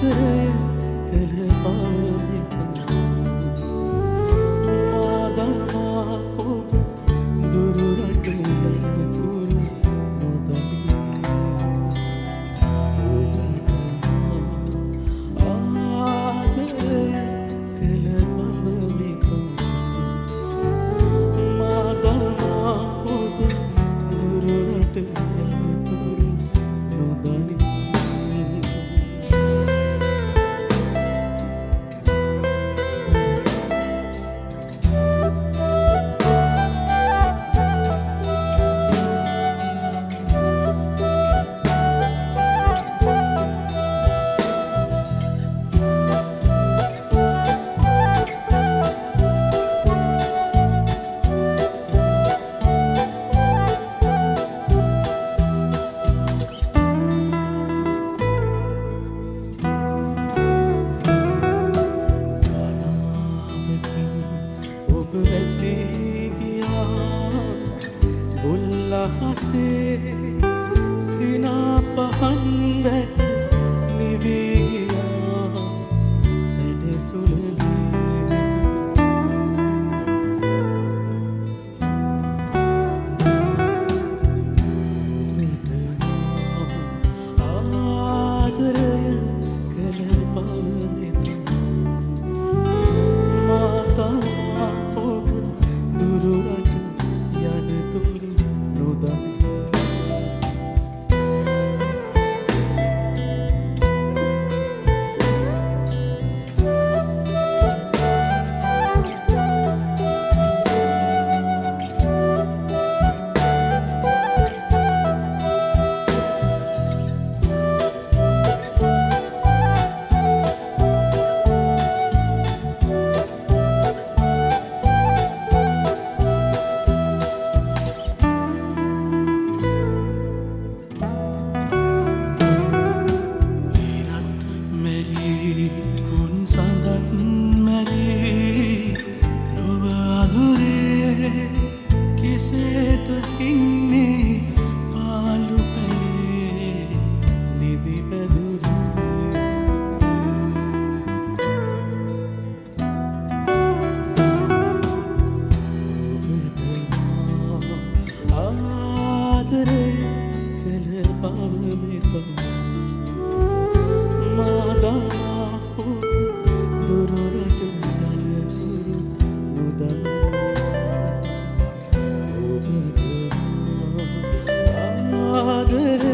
good. අහසේ සිනා පහන් වැට නිවී good.